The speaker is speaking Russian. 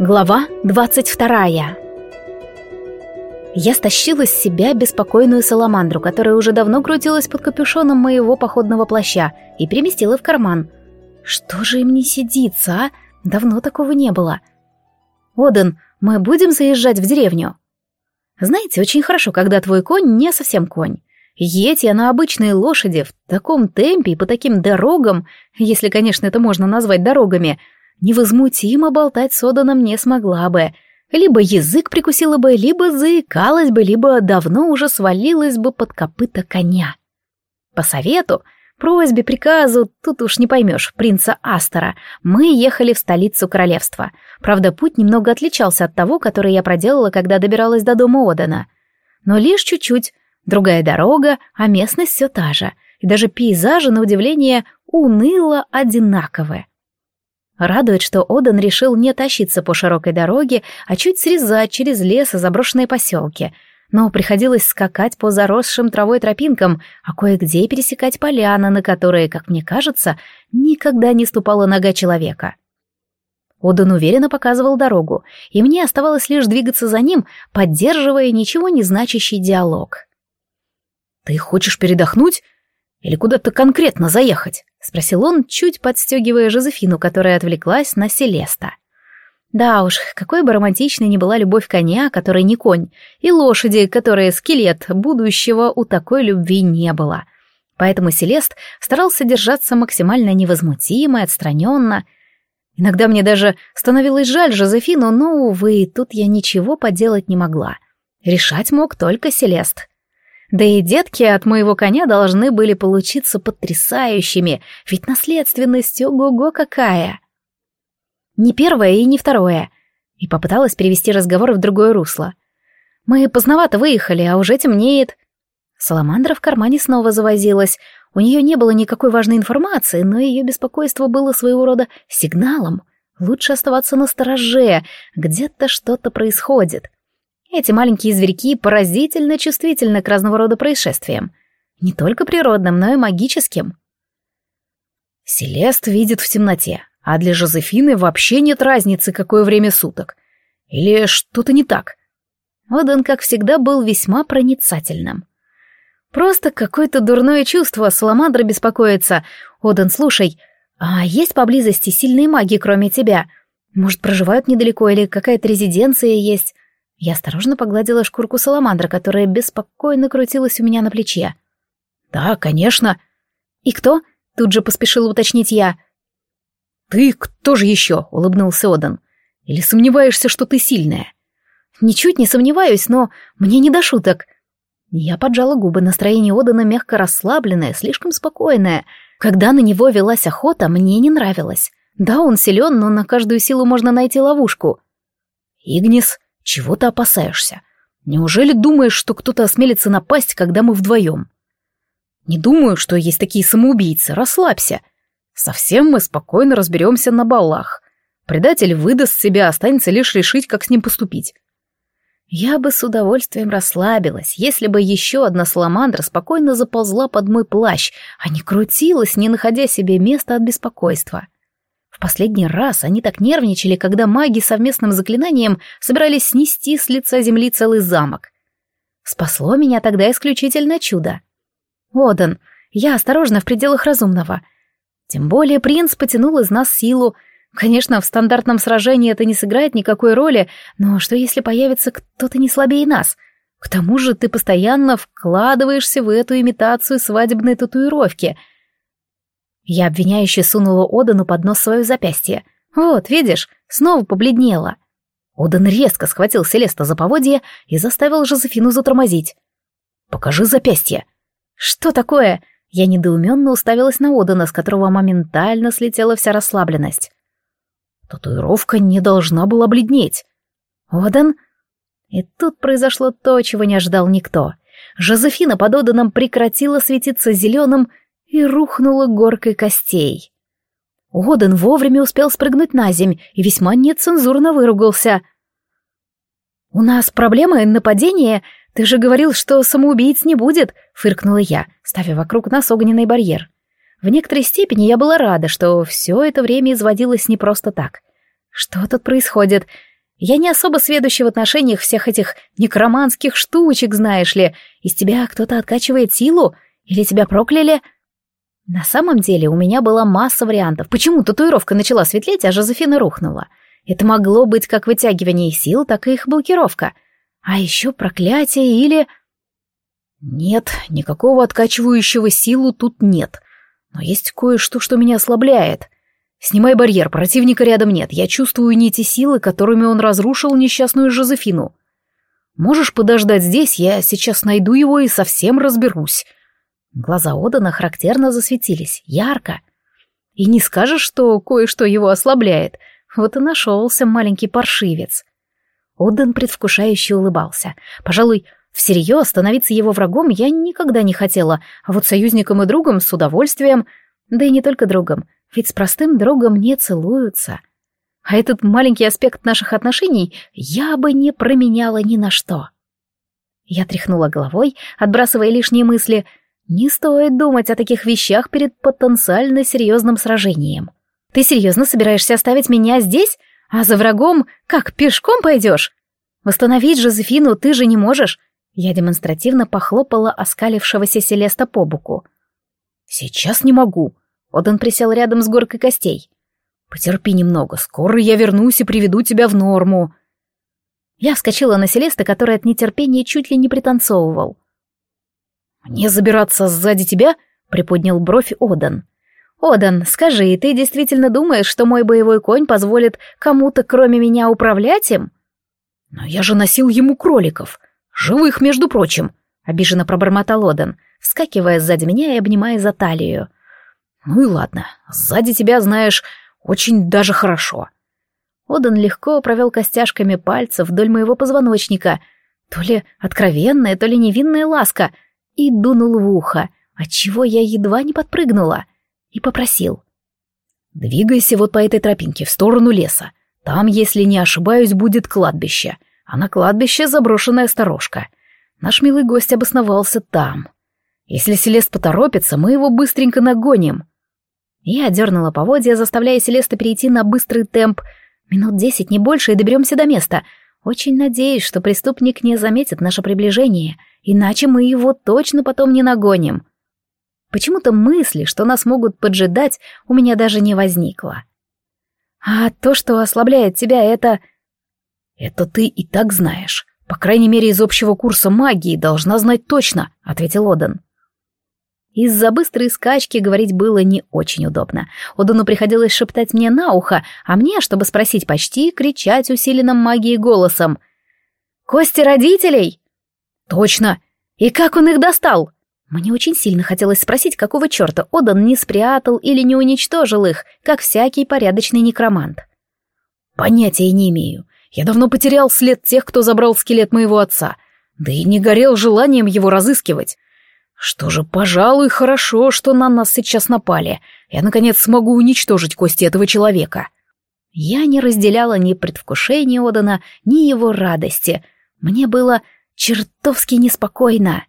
Глава двадцать вторая Я стащила с себя беспокойную саламандру, которая уже давно крутилась под капюшоном моего походного плаща, и переместила в карман. Что же им не сидится, а? Давно такого не было. «Оден, мы будем заезжать в деревню?» «Знаете, очень хорошо, когда твой конь не совсем конь. Едь я на обычной лошади в таком темпе и по таким дорогам, если, конечно, это можно назвать дорогами, невозмутимо болтать с Оданом не смогла бы. Либо язык прикусила бы, либо заикалась бы, либо давно уже свалилась бы под копыта коня. По совету, просьбе, приказу, тут уж не поймешь, принца Астера, мы ехали в столицу королевства. Правда, путь немного отличался от того, который я проделала, когда добиралась до дома Одана. Но лишь чуть-чуть, Другая дорога, а местность все та же. И даже пейзажи, на удивление, уныло одинаковые. Радует, что Одан решил не тащиться по широкой дороге, а чуть срезать через лес и заброшенные поселки. Но приходилось скакать по заросшим травой тропинкам, а кое-где пересекать поляны, на которые, как мне кажется, никогда не ступала нога человека. Одан уверенно показывал дорогу, и мне оставалось лишь двигаться за ним, поддерживая ничего не значащий диалог. «Ты хочешь передохнуть? Или куда-то конкретно заехать?» — спросил он, чуть подстегивая Жозефину, которая отвлеклась на Селеста. Да уж, какой бы романтичной ни была любовь коня, который не конь, и лошади, которая скелет, будущего у такой любви не было. Поэтому Селест старался держаться максимально невозмутимо и отстраненно. Иногда мне даже становилось жаль Жозефину, но, увы, тут я ничего поделать не могла. Решать мог только Селест. Да и детки от моего коня должны были получиться потрясающими, ведь наследственность ого-го какая. Не первое и не второе. И попыталась перевести разговор в другое русло. Мы поздновато выехали, а уже темнеет. Саламандра в кармане снова завозилась. У нее не было никакой важной информации, но ее беспокойство было своего рода сигналом. Лучше оставаться на стороже, где-то что-то происходит. Эти маленькие зверьки поразительно чувствительны к разного рода происшествиям. Не только природным, но и магическим. Селест видит в темноте, а для Жозефины вообще нет разницы, какое время суток. Или что-то не так. Оден, как всегда, был весьма проницательным. Просто какое-то дурное чувство, Саламандра беспокоится. Оден, слушай, а есть поблизости сильные маги, кроме тебя? Может, проживают недалеко или какая-то резиденция есть? Я осторожно погладила шкурку саламандра, которая беспокойно крутилась у меня на плече. «Да, конечно». «И кто?» — тут же поспешила уточнить я. «Ты кто же еще?» — улыбнулся Одан. «Или сомневаешься, что ты сильная?» «Ничуть не сомневаюсь, но мне не до шуток». Я поджала губы, настроение Одана мягко расслабленное, слишком спокойное. Когда на него велась охота, мне не нравилось. Да, он силен, но на каждую силу можно найти ловушку. «Игнис», чего ты опасаешься? Неужели думаешь, что кто-то осмелится напасть, когда мы вдвоем? Не думаю, что есть такие самоубийцы, расслабься. Совсем мы спокойно разберемся на балах. Предатель выдаст себя, останется лишь решить, как с ним поступить. Я бы с удовольствием расслабилась, если бы еще одна саламандра спокойно заползла под мой плащ, а не крутилась, не находя себе места от беспокойства. — последний раз они так нервничали, когда маги совместным заклинанием собирались снести с лица земли целый замок. Спасло меня тогда исключительно чудо. Одан, я осторожна в пределах разумного. Тем более принц потянул из нас силу. Конечно, в стандартном сражении это не сыграет никакой роли, но что если появится кто-то не слабее нас? К тому же ты постоянно вкладываешься в эту имитацию свадебной татуировки — я обвиняюще сунула Одану под нос свое запястье. «Вот, видишь, снова побледнела». Одан резко схватил Селеста за поводье и заставил Жозефину затормозить. «Покажи запястье». «Что такое?» Я недоуменно уставилась на Одана, с которого моментально слетела вся расслабленность. Татуировка не должна была бледнеть. «Одан?» И тут произошло то, чего не ожидал никто. Жозефина под Оданом прекратила светиться зеленым и рухнула горкой костей. Оден вовремя успел спрыгнуть на земь и весьма нецензурно выругался. «У нас проблемы, нападение. Ты же говорил, что самоубийц не будет», — фыркнула я, ставя вокруг нас огненный барьер. В некоторой степени я была рада, что все это время изводилось не просто так. Что тут происходит? Я не особо сведущий в отношениях всех этих некроманских штучек, знаешь ли. Из тебя кто-то откачивает силу? Или тебя прокляли?» На самом деле у меня была масса вариантов. Почему татуировка начала светлеть, а Жозефина рухнула? Это могло быть как вытягивание сил, так и их блокировка. А еще проклятие или... Нет, никакого откачивающего силу тут нет. Но есть кое-что, что меня ослабляет. Снимай барьер, противника рядом нет. Я чувствую нити силы, которыми он разрушил несчастную Жозефину. Можешь подождать здесь, я сейчас найду его и совсем разберусь. Глаза Одана характерно засветились, ярко. И не скажешь, что кое-что его ослабляет. Вот и нашелся маленький паршивец. Оден предвкушающе улыбался. Пожалуй, всерьез становиться его врагом я никогда не хотела, а вот союзником и другом с удовольствием. Да и не только другом, ведь с простым другом не целуются. А этот маленький аспект наших отношений я бы не променяла ни на что. Я тряхнула головой, отбрасывая лишние мысли — не стоит думать о таких вещах перед потенциально серьезным сражением. Ты серьезно собираешься оставить меня здесь? А за врагом как, пешком пойдешь? Восстановить Жозефину ты же не можешь. Я демонстративно похлопала оскалившегося Селеста по боку. Сейчас не могу. Оден присел рядом с горкой костей. Потерпи немного, скоро я вернусь и приведу тебя в норму. Я вскочила на Селеста, который от нетерпения чуть ли не пританцовывал. «Мне забираться сзади тебя?» — приподнял бровь Одан. «Одан, скажи, ты действительно думаешь, что мой боевой конь позволит кому-то, кроме меня, управлять им?» «Но я же носил ему кроликов. Живых, между прочим», — обиженно пробормотал Одан, вскакивая сзади меня и обнимая за талию. «Ну и ладно, сзади тебя, знаешь, очень даже хорошо». Одан легко провел костяшками пальцев вдоль моего позвоночника. То ли откровенная, то ли невинная ласка — и дунул в ухо, отчего я едва не подпрыгнула, и попросил. «Двигайся вот по этой тропинке в сторону леса. Там, если не ошибаюсь, будет кладбище, а на кладбище заброшенная сторожка. Наш милый гость обосновался там. Если Селест поторопится, мы его быстренько нагоним». Я дернула поводья, заставляя Селеста перейти на быстрый темп. Минут десять, не больше, и доберемся до места. Очень надеюсь, что преступник не заметит наше приближение — иначе мы его точно потом не нагоним. Почему-то мысли, что нас могут поджидать, у меня даже не возникло. А то, что ослабляет тебя, это... Это ты и так знаешь. По крайней мере, из общего курса магии должна знать точно, ответил Одан. Из-за быстрой скачки говорить было не очень удобно. Одану приходилось шептать мне на ухо, а мне, чтобы спросить почти, кричать усиленным магией голосом. «Кости родителей!» «Точно! И как он их достал?» Мне очень сильно хотелось спросить, какого черта Одан не спрятал или не уничтожил их, как всякий порядочный некромант. «Понятия не имею. Я давно потерял след тех, кто забрал скелет моего отца, да и не горел желанием его разыскивать. Что же, пожалуй, хорошо, что на нас сейчас напали. Я, наконец, смогу уничтожить кости этого человека». Я не разделяла ни предвкушения Одана, ни его радости. Мне было чертовски неспокойно.